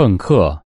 乘客